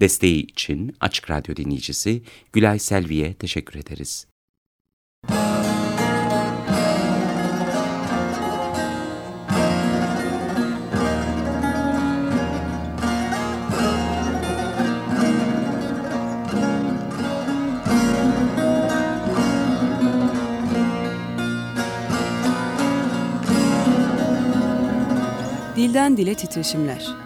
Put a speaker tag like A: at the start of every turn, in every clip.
A: Desteği için Açık Radyo dinleyicisi Gülay Selvi'ye teşekkür ederiz.
B: Dilden Dile Titreşimler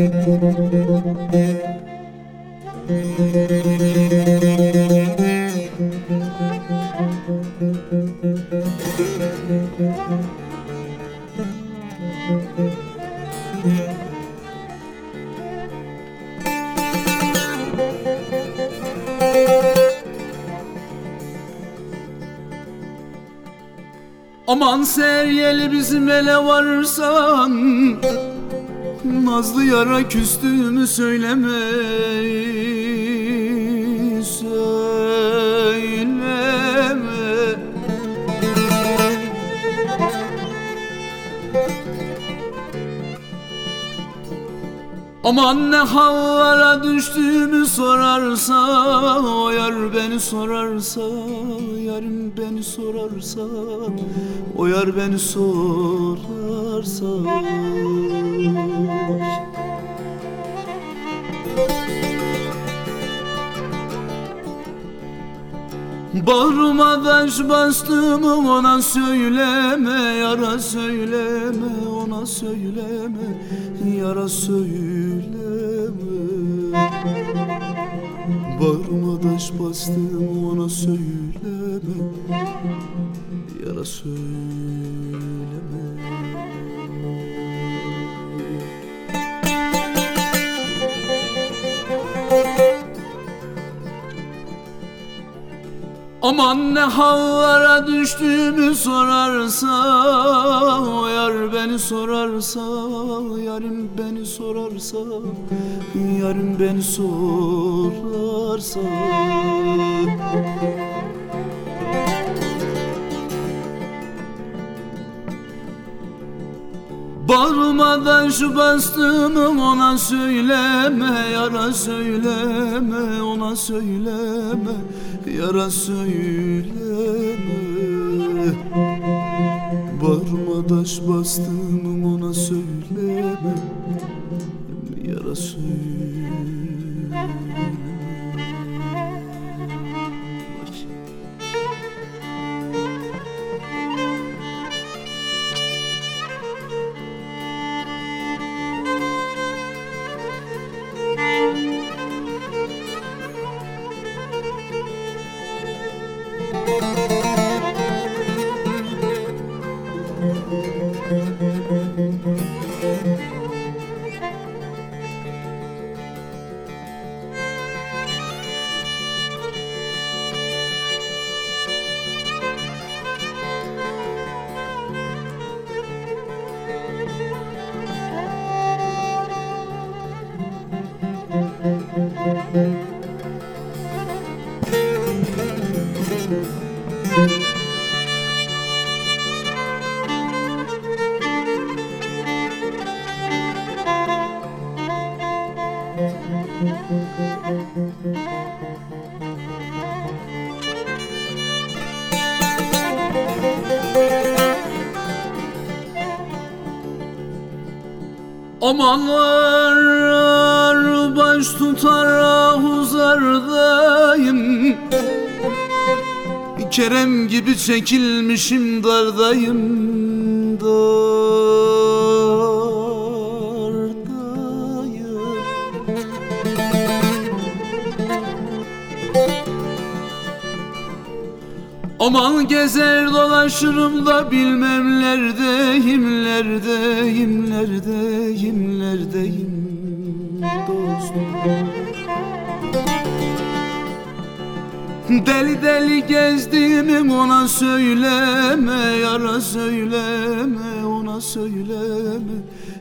C: Aman seryeli bizim ele varırsan Nazlı yara küstüğümü söyleme Söyleme. Aman ne hallara düştüğümü sorarsa O yar beni sorarsa Yarın beni sorarsa O yar beni sorarsa. Bağrıma taş bastığımı ona söyleme Yara söyleme ona söyleme Yara söyleme Bağrıma taş bastığımı ona söyleme. Yara söyleme Aman ne hallara düştüğümü sorarsa yar beni sorarsa Yarın beni sorarsa Yarın beni sorarsa. Bağrıma şu bastığımı ona söyleme Yara söyleme ona söyleme Yara söyleme. Bağrıma taş bastığımı ona söyleme. Yara söyleme Amanlar baş tutar ahuzardayım Kerem gibi çekilmişim dardayım dardayım Aman gezer dolaşırım da bilmem neredeyim, neredeyim, neredeyim, neredeyim dostum. Deli deli gezdiğimi ona söyleme, yara söyleme, ona söyleme,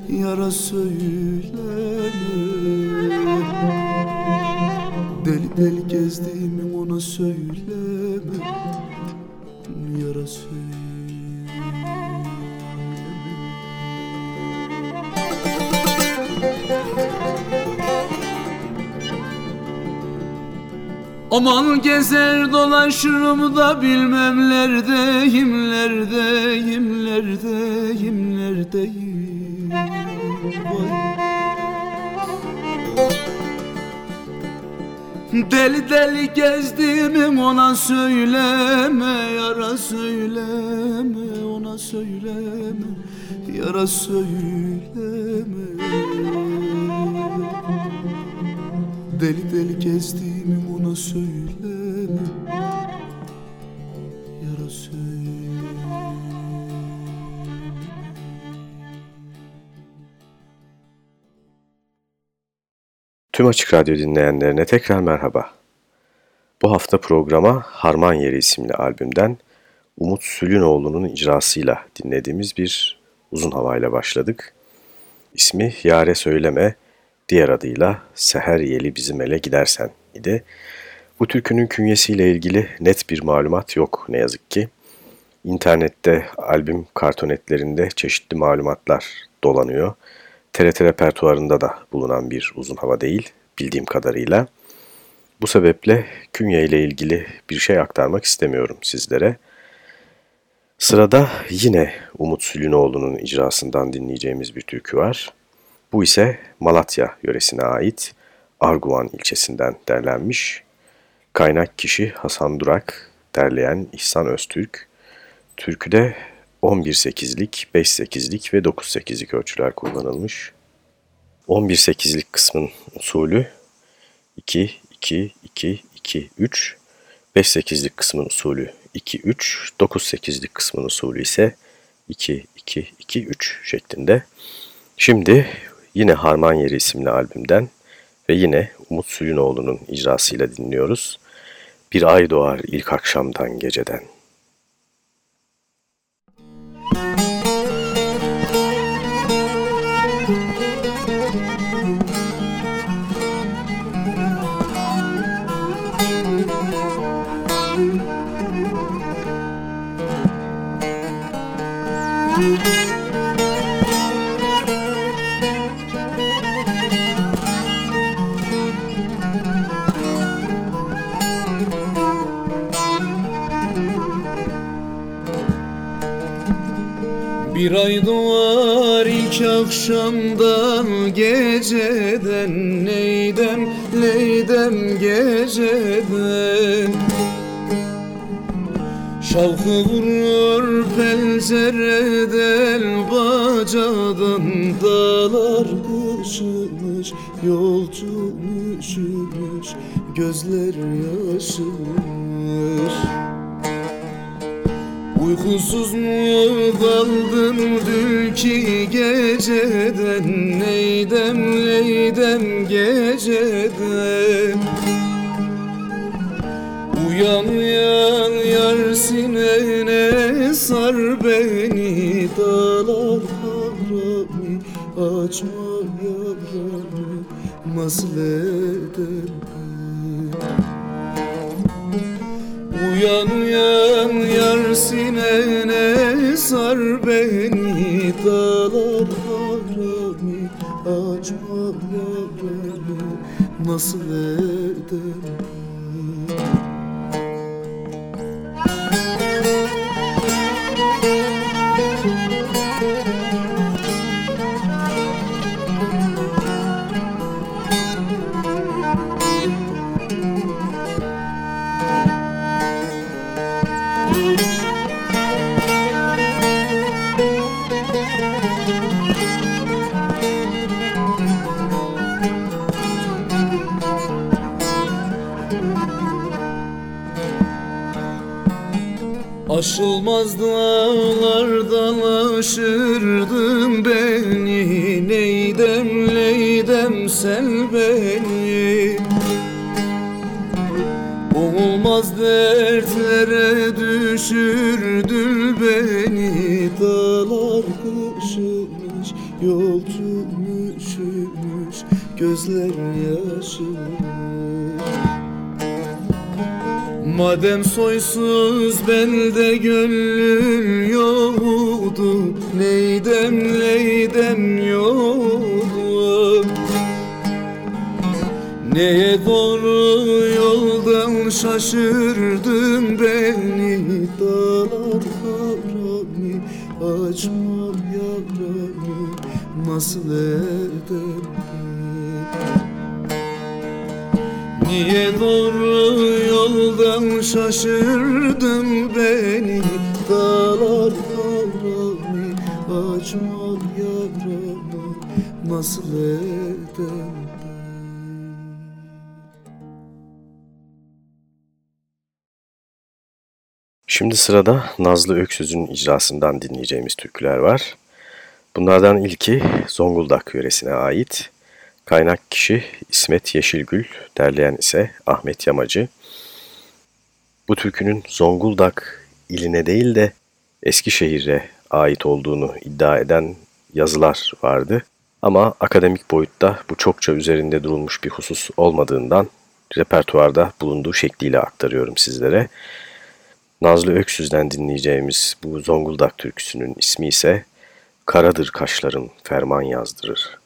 C: yara söyleme. Deli deli gezdiğimi ona söyleme Aman gezer dolaşırım da bilmem neredeyim, neredeyim, neredeyim, neredeyim. Deli deli gezdiğimi ona söyleme Yara söyleme ona söyleme Yara söyleme. Deli deli gezdiğimi ona söyleme. Yara söyleme.
D: Tüm Açık Radyo dinleyenlerine tekrar merhaba. Bu hafta programa Harman Yeri isimli albümden Umut Sülünoğlu'nun icrasıyla dinlediğimiz bir uzun havayla başladık. İsmi Yare Söyleme, diğer adıyla Seher Yeli Bizim Ele Gidersen idi. Bu türkünün künyesiyle ilgili net bir malumat yok ne yazık ki. İnternette albüm kartonetlerinde çeşitli malumatlar dolanıyor. TRT repertuarında da bulunan bir uzun hava değil bildiğim kadarıyla. Bu sebeple künye ile ilgili bir şey aktarmak istemiyorum sizlere. Sırada yine Umut Sülünoğlu'nun icrasından dinleyeceğimiz bir türkü var. Bu ise Malatya yöresine ait Arguvan ilçesinden derlenmiş. Kaynak kişi Hasan Durak, derleyen İhsan Öztürk. Türküde 11-8'lik, 5-8'lik ve 9-8'lik ölçüler kullanılmış. 11-8'lik kısmın usulü 2-2-2-2-3, 5-8'lik kısmın usulü 2-3, 9-8'lik kısmın usulü ise 2-2-2-3 şeklinde. Şimdi yine Harman Yeri isimli albümden ve yine Umut Sülünoğlu'nun icrasıyla dinliyoruz. Bir ay doğar ilk akşamdan geceden.
C: Bir ay doğar ilk akşamdan geceden Neydem neydem geceden Şavkı vurur pencereden bacadan Dağlar kışımış yolcu üşümüş Gözler yaşmış Uykusuz mu kaldın dünkü geceden? Neydem neydem geceden? Uyan Eder Uyan uyan yar sinene sar beni Dağlar harami açma yavrami nasıl edem Aşılmaz dağlardan aşırdın beni Neydem neydem sen beni. Olmaz dertlere düşürdün beni Dağlar kışımış yolcum üşümüş Gözler yaşımış Madem soysuz bende gönlün yoktu Neydem neydem yoktu? Neye doğru yoldan şaşırdın beni? Dağlar kavrami açmam yavrami Nasıl edem Niye doğru yoldan şaşırdın beni Dağlar kavramı açmak yaramı Nasıl edem
D: Şimdi sırada Nazlı Öksüz'ün icrasından dinleyeceğimiz türküler var. Bunlardan ilki Zonguldak yöresine ait. Kaynak kişi İsmet Yeşilgül, derleyen ise Ahmet Yamacı. Bu türkünün Zonguldak iline değil de Eskişehir'e ait olduğunu iddia eden yazılar vardı. Ama akademik boyutta bu çokça üzerinde durulmuş bir husus olmadığından repertuarda bulunduğu şekliyle aktarıyorum sizlere. Nazlı Öksüz'den dinleyeceğimiz bu Zonguldak türküsünün ismi ise Karadır Kaşların Ferman Yazdırır.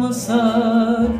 E: Aşar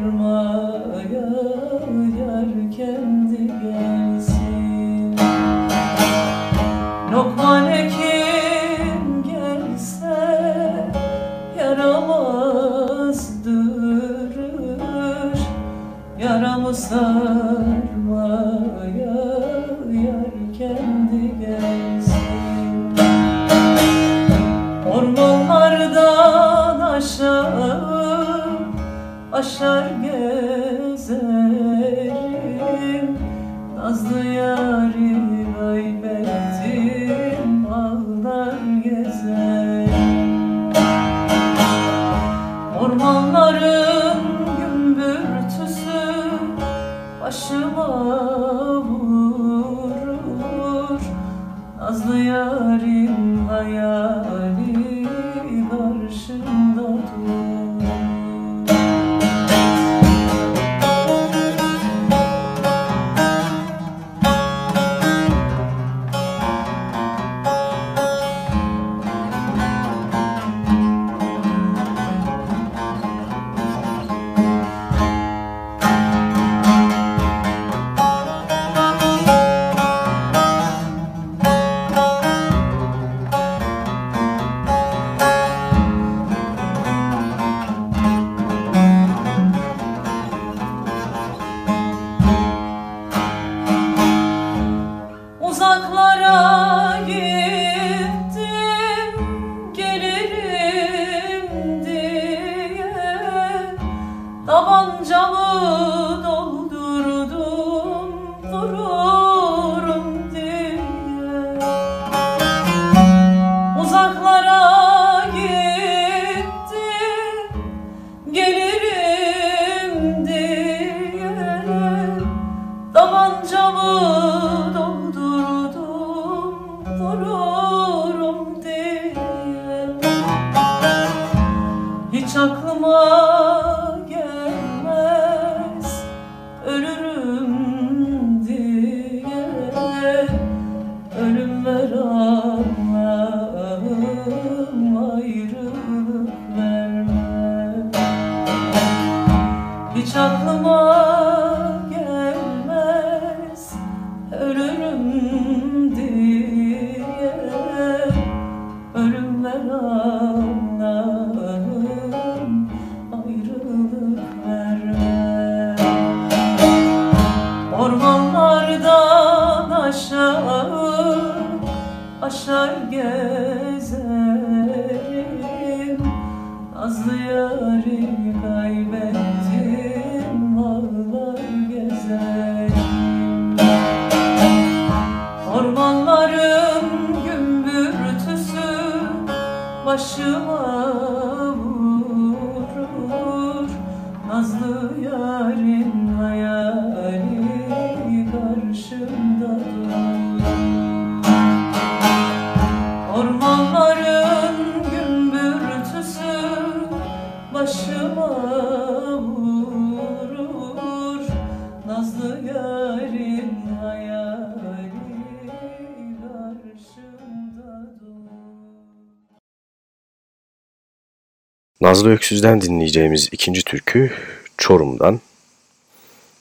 E: Nazlı Öksüz'den dinleyeceğimiz ikinci türkü Çorum'dan.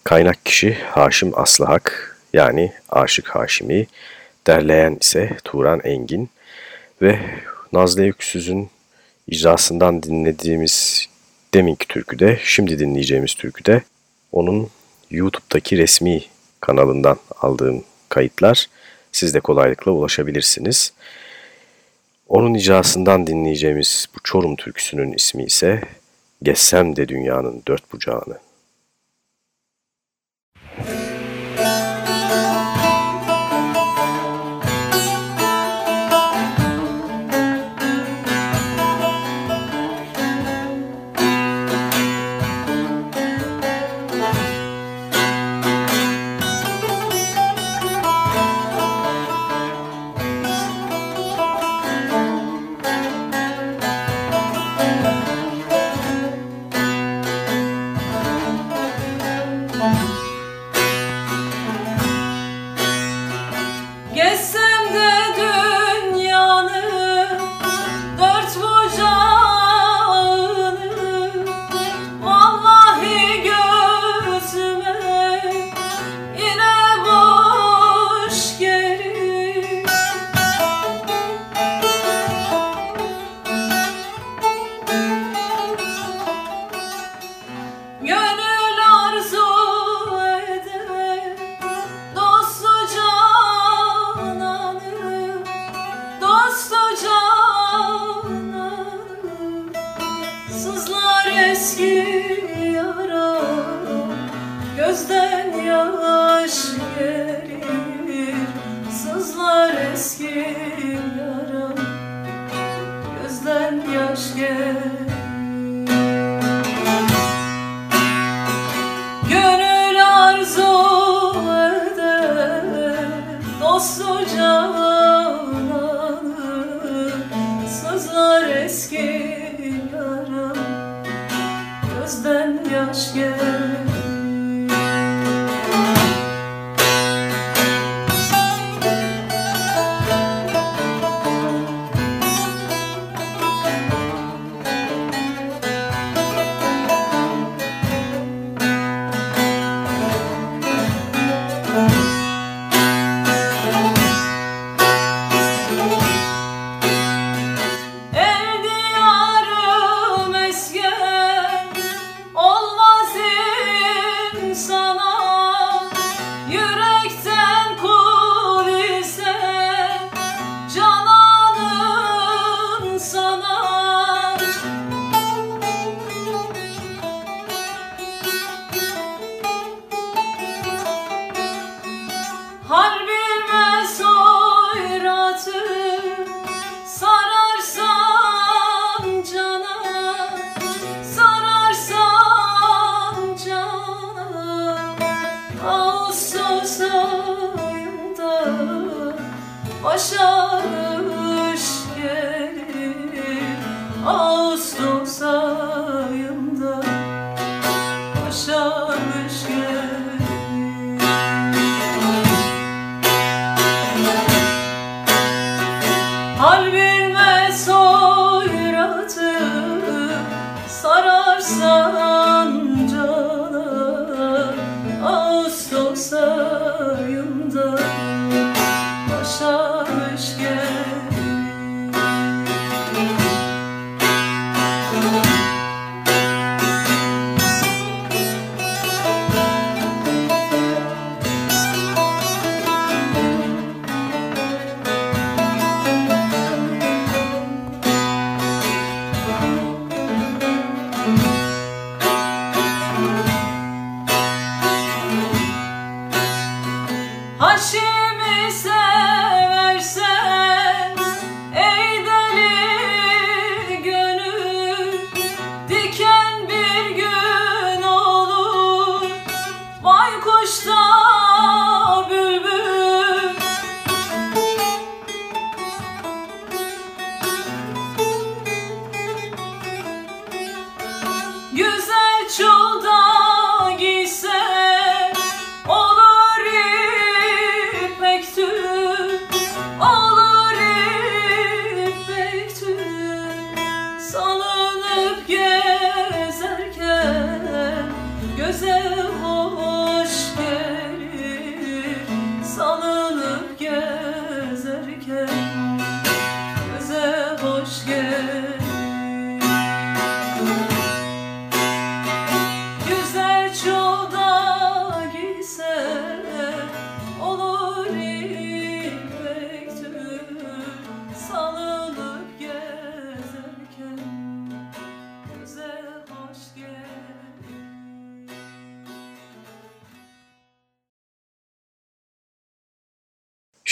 E: Kaynak kişi Haşim Aslıhak yani Aşık Haşimi, derleyen ise Turan Engin ve Nazlı Öksüz'ün icrasından dinlediğimiz deminki türküde, şimdi dinleyeceğimiz türküde onun YouTube'daki resmi kanalından aldığım kayıtlar. Siz de kolaylıkla ulaşabilirsiniz. Onun icrasından dinleyeceğimiz bu Çorum türküsünün ismi ise Geçsem de Dünyanın Dört Bucağını.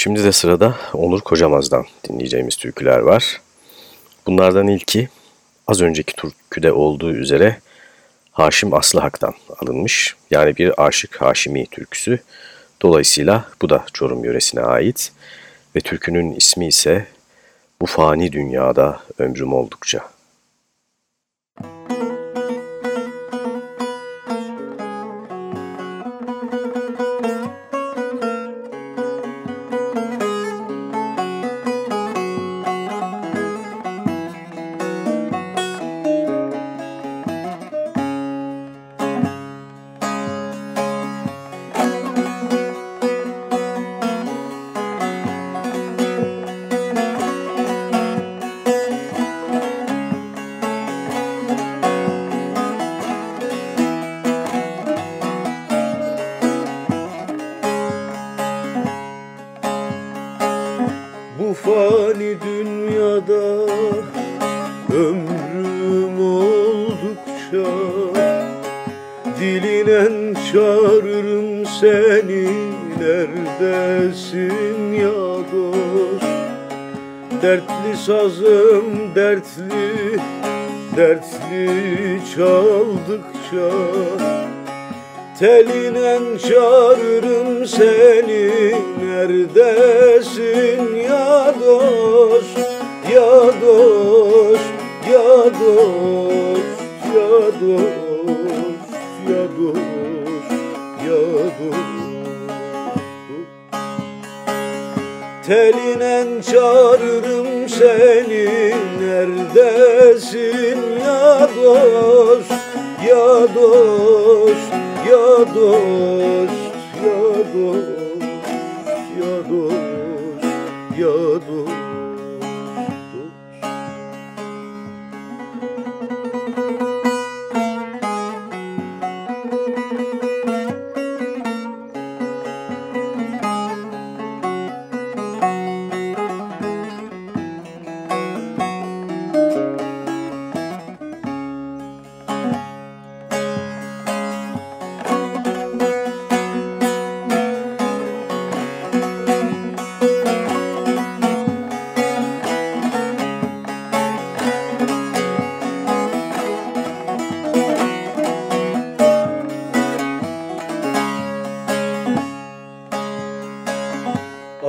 D: Şimdi de sırada Onur Kocamaz'dan dinleyeceğimiz türküler var. Bunlardan ilki az önceki türküde olduğu üzere Haşim Aslı Hak'tan alınmış. Yani bir Aşık Haşimi türküsü. Dolayısıyla bu da Çorum yöresine ait ve türkünün ismi ise Bu Fani Dünyada Ömrüm Oldukça.
F: bu fani dünyada Ömrüm oldukça Dilinen çağırırım seni Neredesin ya dost? Dertli sazım dertli Dertli çaldıkça Telinen çağırırım seni. Neredesin ya dost? Ya dost Ya dost Ya dost Ya dost Ya dost. Telinen çağırırım seni. Neredesin ya dost? Ya dost ya dost, ya dost,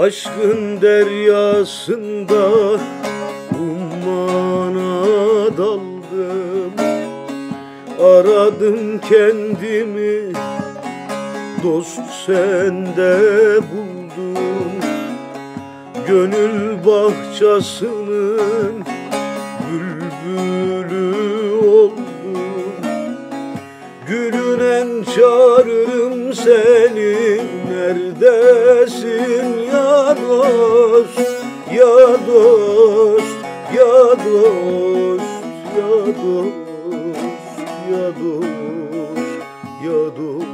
F: Aşkın deryasında ummana daldım. Aradım kendimi dost sende buldum. Gönül bahçesinin bülbülü oldum. Gülünen çağırırım dost ya dost ya dost ya dost ya dost ya dost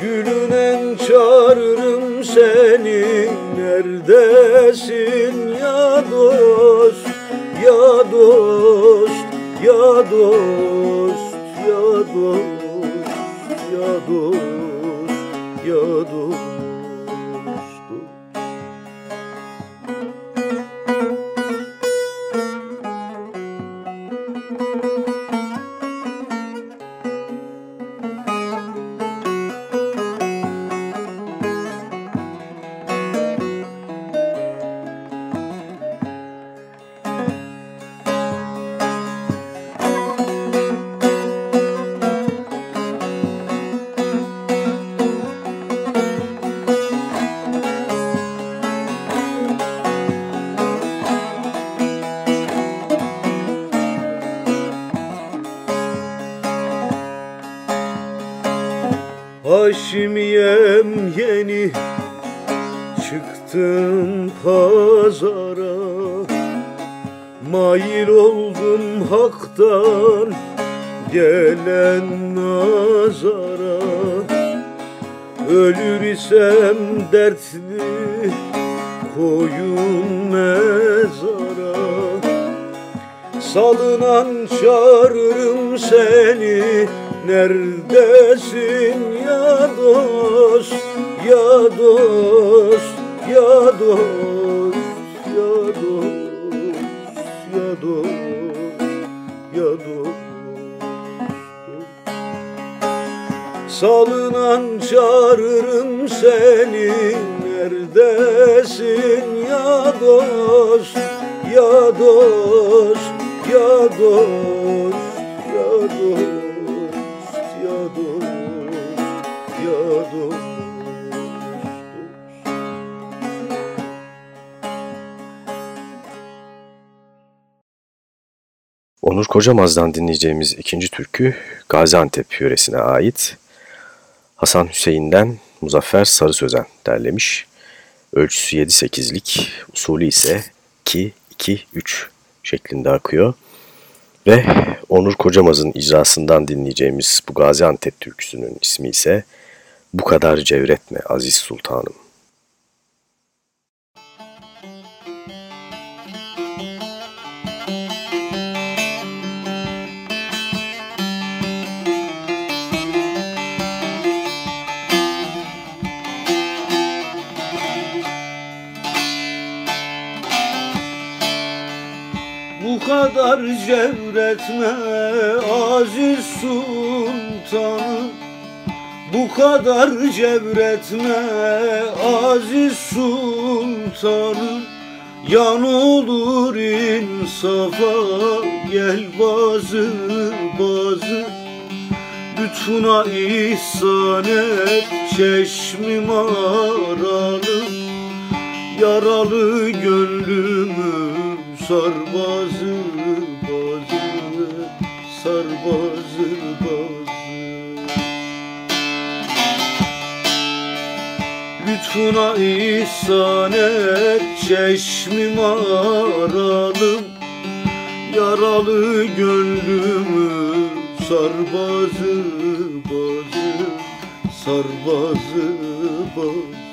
F: Gülünen çağırırım seni neredesin ya dost ya dost ya dost ya dost ya dost Haşimiyem yeni çıktım pazara. Mail oldum haktan gelen nazara. Ölür isem dertli koyun mezara. Salınan çağırırım seni Neredesin ya dost ya dost ya dost ya dost ya dost ya dost. Salınan çağırırım seni Neredesin ya dost ya dost ya dost ya dost
D: Onur Kocamaz'dan dinleyeceğimiz ikinci türkü Gaziantep yöresine ait. Hasan Hüseyin'den Muzaffer Sarı Sözen derlemiş. Ölçüsü 7-8'lik, usulü ise 2-2-3 şeklinde akıyor. Ve Onur Kocamaz'ın icrasından dinleyeceğimiz bu Gaziantep türküsünün ismi ise Bu kadar cevretme Aziz Sultanım.
F: Kadar cevretme aziz sultanım Bu kadar cevretme aziz sultanım Yan olur insafa gel bazı bazı. Lütfuna ihsan et çeşmim aralı Yaralı gönlümü sar bazı Sar bazı bazı Lütfuna ihsan et çeşmim aralım. Yaralı gönlümü sar bazı bazı Sar bazı bazı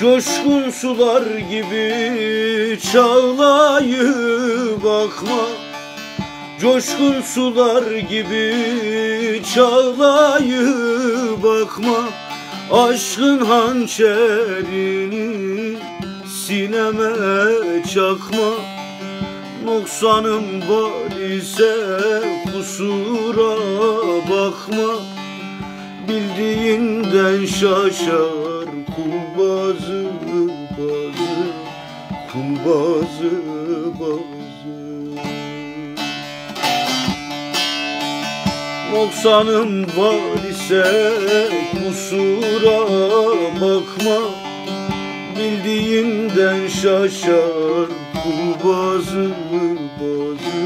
F: Coşkun sular gibi çağlayıp bakma Coşkun sular gibi çağlayıp bakma Aşkın hançerini sineme çakma. Noksanım var ise kusura bakma. Bildiğinden şaşar kumbazı bazı Kumbazı bazı Noksanım var ise kusura bakma Bildiğinden şaşar kumbazı bazı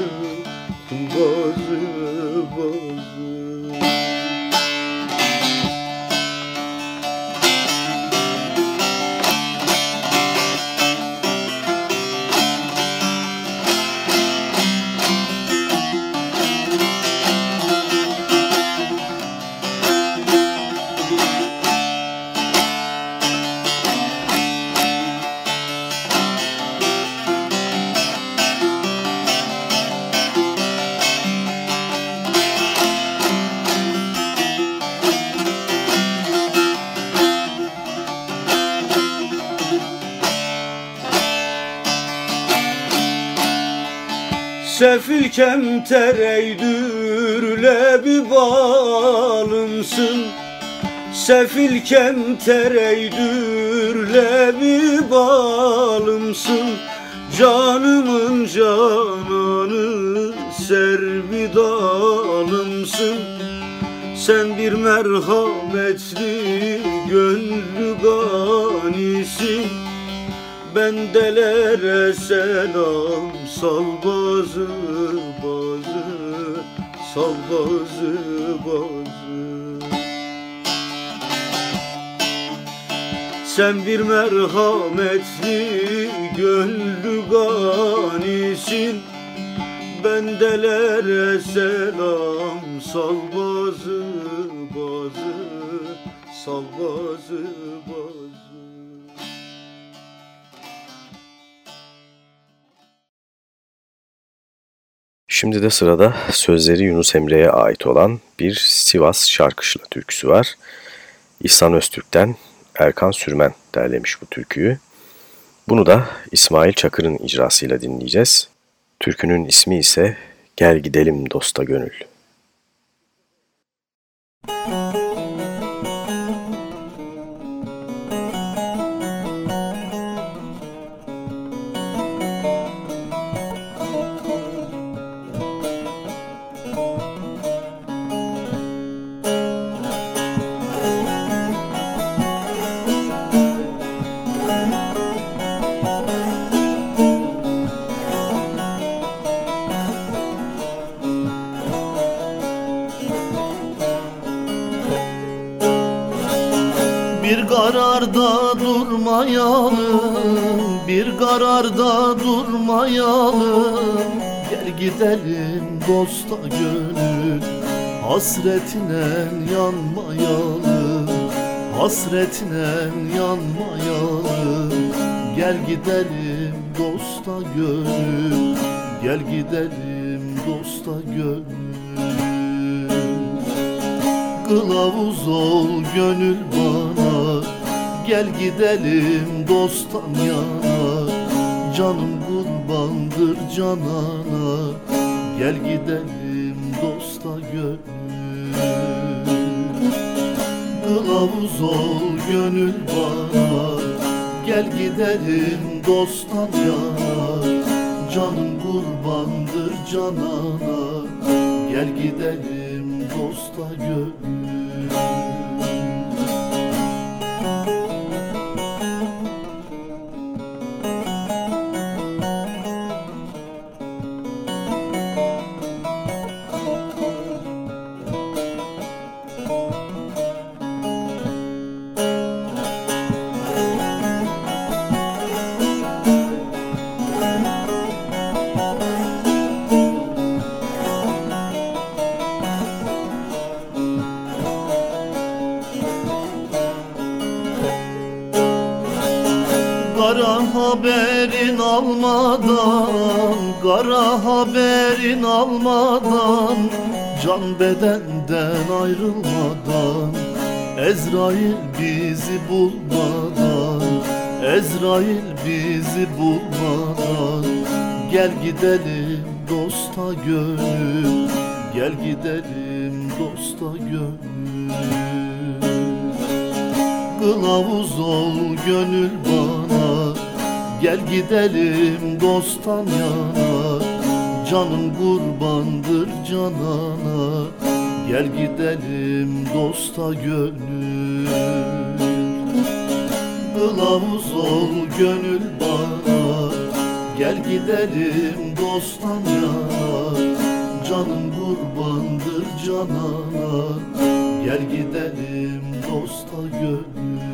F: Kumbazı Sefil kemtereydür bir balımsın. Sefil kemtereydür bir balımsın. Canımın cananı servidalımsın Sen bir merhametli gönlü ganisin Bendelere selam. Sal bazı bazı Sal bazı bazı Sen bir merhametli gönlü ganisin. Bendelere selam. Sal bazı bazı Sal bazı bazı
D: Şimdi de sırada sözleri Yunus Emre'ye ait olan bir Sivas şarkışla türküsü var. İhsan Öztürk'ten Erkan Sürmen derlemiş bu türküyü. Bunu da İsmail Çakır'ın icrasıyla dinleyeceğiz. Türkünün ismi ise Gel Gidelim Dosta Gönül. Müzik
G: kararda durmayalım Bir kararda durmayalım. Gel gidelim dosta gönül Hasretine yanmayalım Hasretine yanmayalım. Gel gidelim dosta gönül Gel gidelim dosta gönül. Kılavuz ol gönül Gel gidelim dosttan yana Canım kurbandır canana. Gel gidelim dosta gönül. Kılavuz ol gönül bana. Gel gidelim dosttan yana Canım kurbandır canana. Gel gidelim dosta gönül haberin almadan Can bedenden ayrılmadan Ezrail bizi bulmadan Ezrail bizi bulmadan. Gel gidelim dosta gönül Gel gidelim dosta gönül. Kılavuz ol gönül bana Gel gidelim dosttan yana Canım kurbandır canana. Gel gidelim dosta gönül. Kılavuz ol gönül bana. Gel gidelim dosttan yana. Canım kurbandır canana. Gel gidelim dosta gönül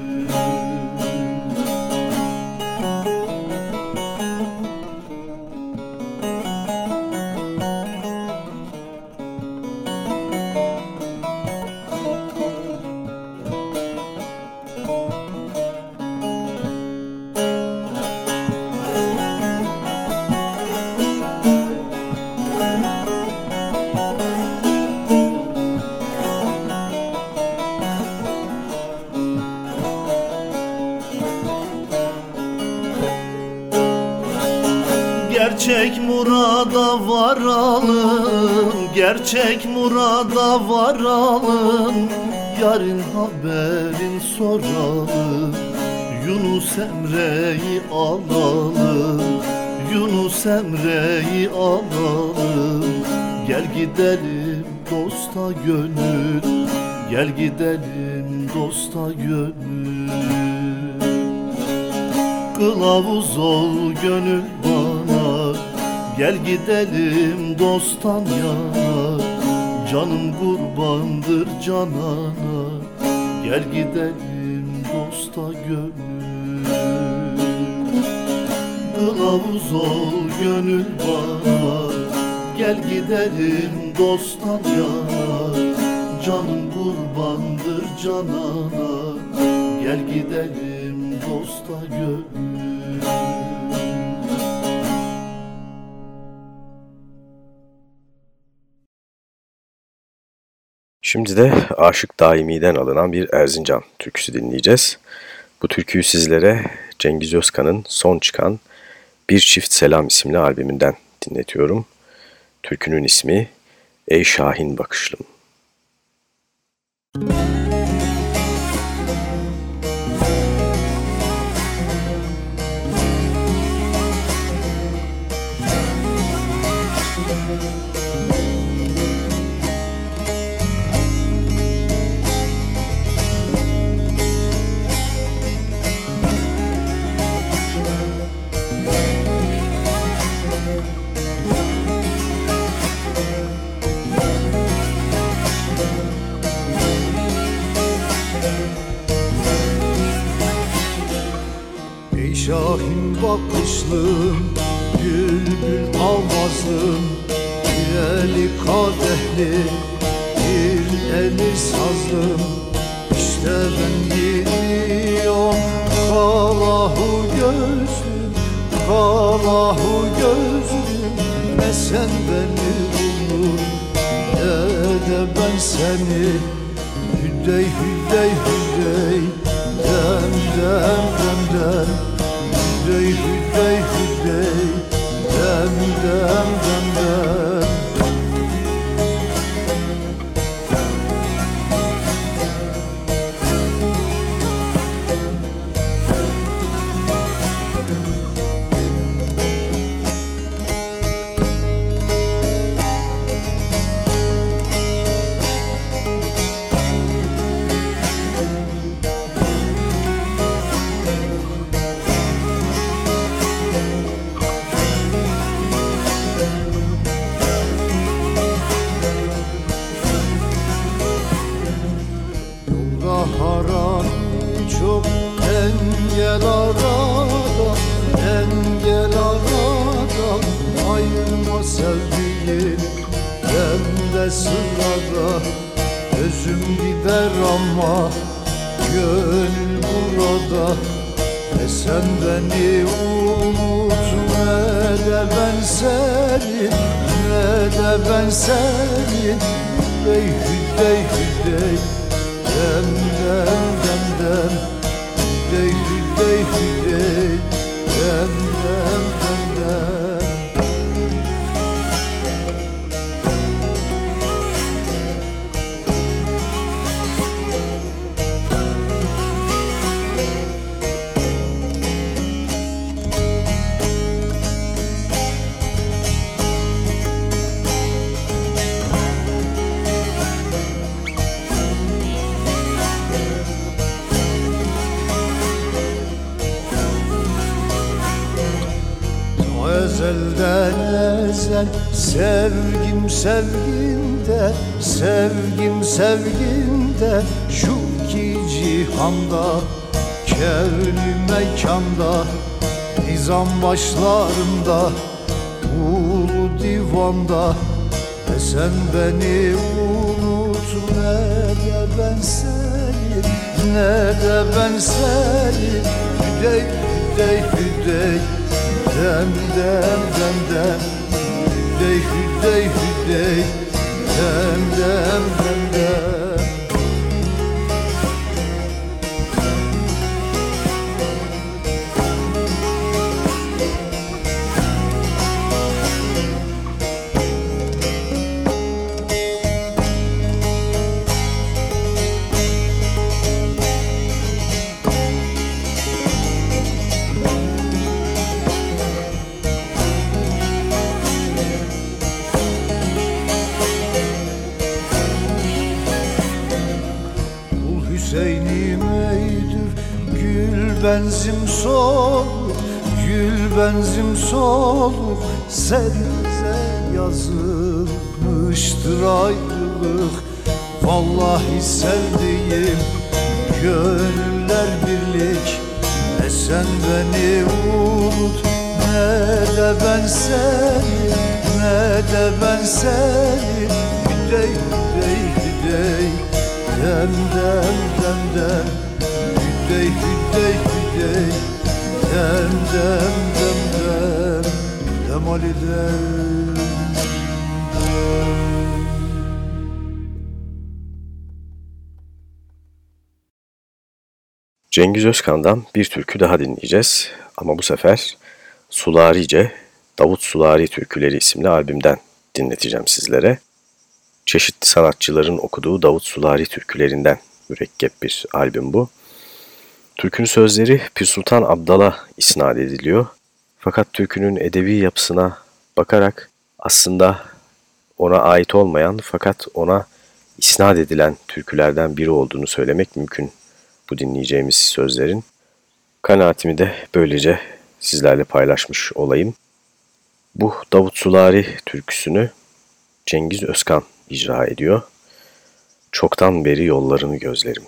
G: varalım Gerçek murada varalım. Yarın haberin soralım Yunus Emre'yi alalım. Yunus Emre'yi alalım. Gel gidelim dosta gönül Gel gidelim dosta gönül. Kılavuz ol gönül bana Gel gidelim dosttan yana Canım kurbandır canana. Gel gidelim dosta gönül. Kılavuz ol gönül bana. Gel gidelim dosttan yana Canım kurbandır canana. Gel gidelim dosta gönül
D: Şimdi de Aşık Daimi'den alınan bir Erzincan türküsü dinleyeceğiz. Bu türküyü sizlere Cengiz Özkan'ın son çıkan Bir Çift Selam isimli albümünden dinletiyorum. Türkünün ismi Ey Şahin Bakışlım.
C: Ey bakışlım, bülbül avazım Bir eli kadehli, bir eli sazlım İşte ben gidiyorum kalahu gözlüm Kalahu gözlüm. Ne sen beni bulur Ne de ben seni. Hüddey hüddey hüddey Dem dem dem dem Hüddey hüddey hüddey Dem dem dem dem de ben seni Hüdey Sevgim sevgimde Sevgim sevgimde Şu iki cihanda Kevni mekanda Nizam başlarında Ulu divanda. E sen beni unut Ne de ben seni Ne de ben seni? Hüdey hüdey hüdey dem dem dem dem Hüdey hüdey hüdey. Dem dem dem dem Gül benzim soluk Serize yazılmıştır ayrılık. Vallahi sevdiğim Gönüller birlik. E sen beni unut Ne de ben seni Ne de ben seni. Hüdey hüdey hüdey Dem dem dem dem hüdey hüdey Dem dem dem dem Dem Ali dem
D: Cengiz Özkan'dan bir türkü daha dinleyeceğiz. Ama bu sefer Sularice, Davut Sulari Türküleri isimli albümden dinleteceğim sizlere. Çeşitli sanatçıların okuduğu Davut Sulari türkülerinden mürekkep bir albüm bu. Türkünün sözleri Pir Sultan Abdal'a isnat ediliyor. Fakat türkünün edebi yapısına bakarak aslında ona ait olmayan fakat ona isnat edilen türkülerden biri olduğunu söylemek mümkün bu dinleyeceğimiz sözlerin. Kanaatimi de böylece sizlerle paylaşmış olayım. Bu Davut Sulari türküsünü Cengiz Özkan icra ediyor. Çoktan beri yollarını gözlerim.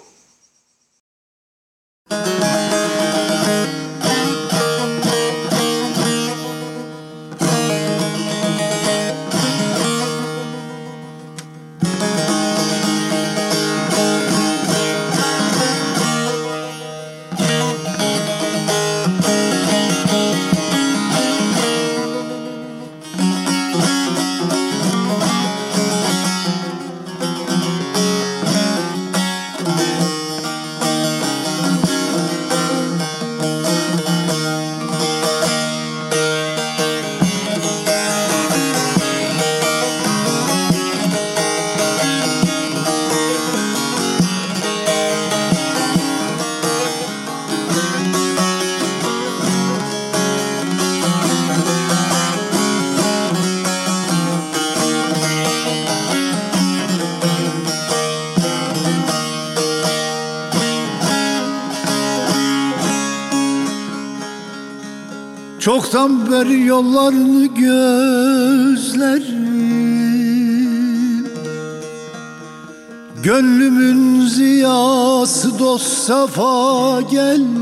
C: Çoktan beri yollarını gözlerim. Gönlümün ziyası dost safa geldi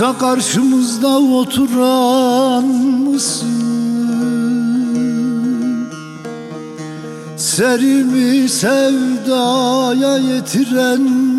C: Yoksa karşımızda oturan mısın? Serimi sevdaya yetiren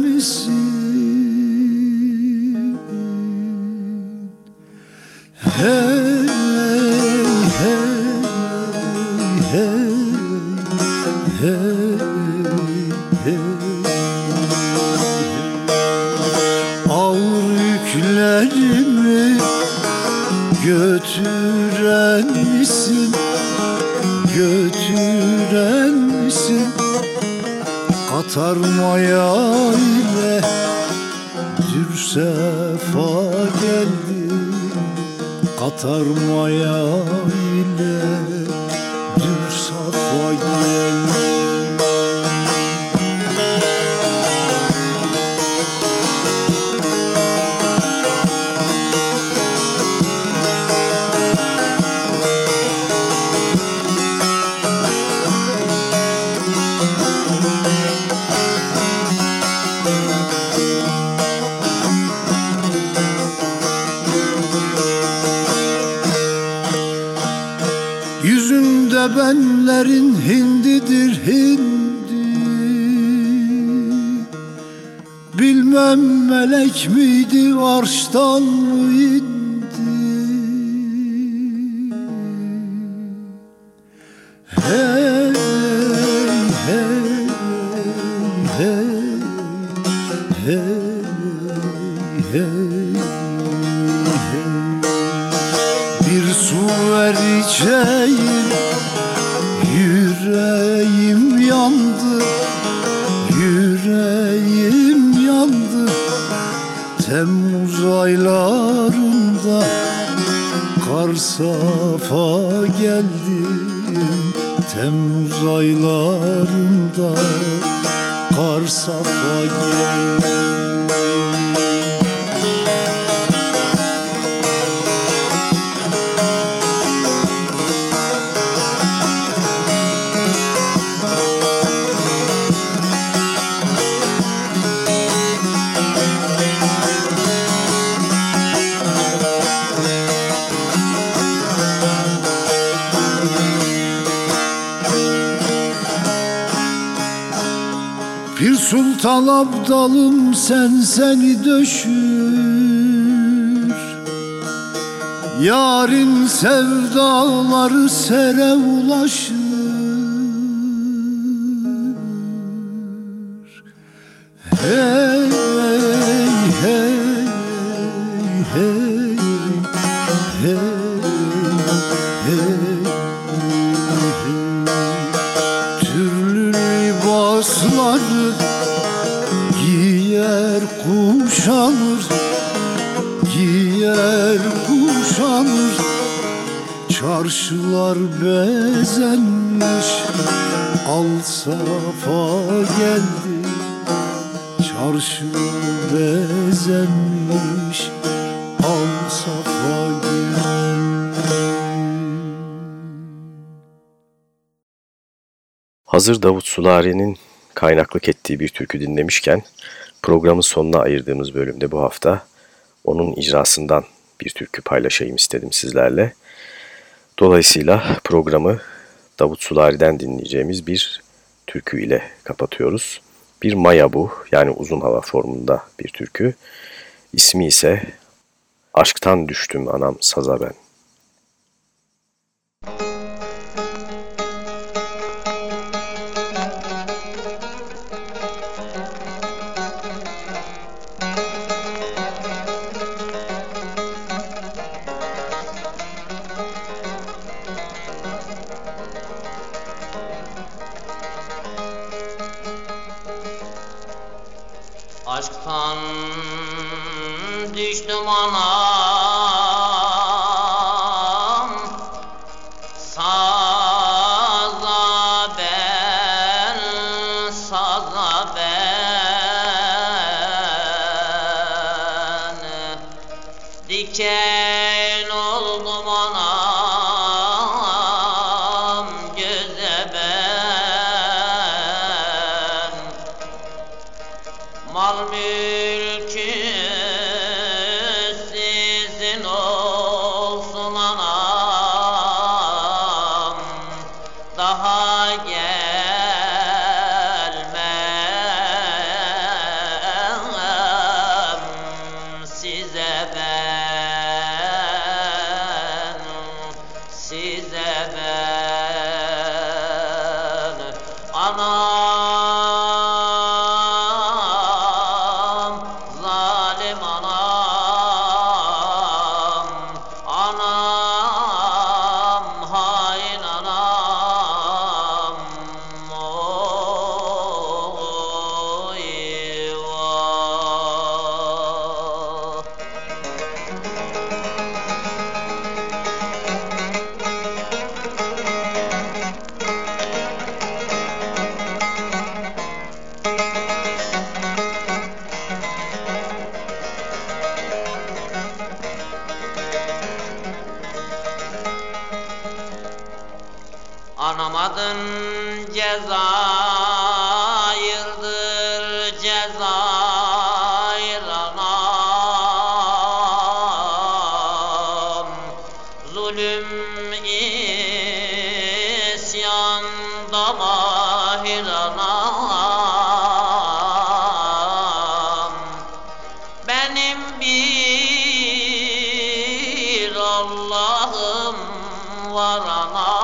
C: hindi. Bilmem melek miydi arştan abdalım sen seni döşür. Yarın sevdaları sere ulaşır. Hey hey hey hey hey hey. Türlü libasları kuşanır Giyer kuşanır Çarşılar bezenmiş Al safa geldi. Çarşı bezenmiş Al safa
D: Hazır Davut Sulari'nin kaynaklık ettiği bir türkü dinlemişken programın sonuna ayırdığımız bölümde bu hafta onun icrasından bir türkü paylaşayım istedim sizlerle. Dolayısıyla programı Davut Sulari'den dinleyeceğimiz bir türkü ile kapatıyoruz. Bir maya bu yani uzun hava formunda bir türkü. İsmi ise Aşktan Düştüm Anam Saza Ben.
H: Var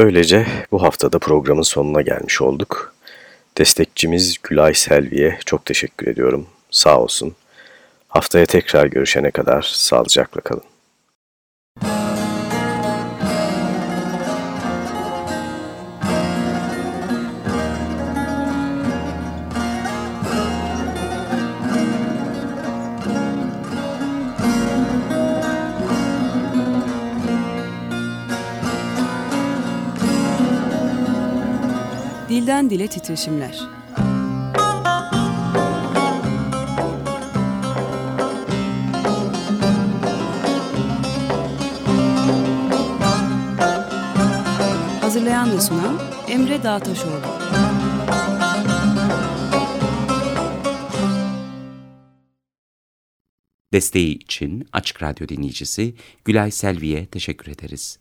D: Böylece bu haftada programın sonuna gelmiş olduk. Destekçimiz Gülay Selvi'ye çok teşekkür ediyorum. Sağ olsun. Haftaya tekrar görüşene kadar sağlıcakla kalın.
B: Dile titreşimler. Hazırlayan ve sunan Emre Dağtaşoğlu.
A: Desteği için Açık Radyo dinleyicisi Gülay Selvi'ye teşekkür ederiz.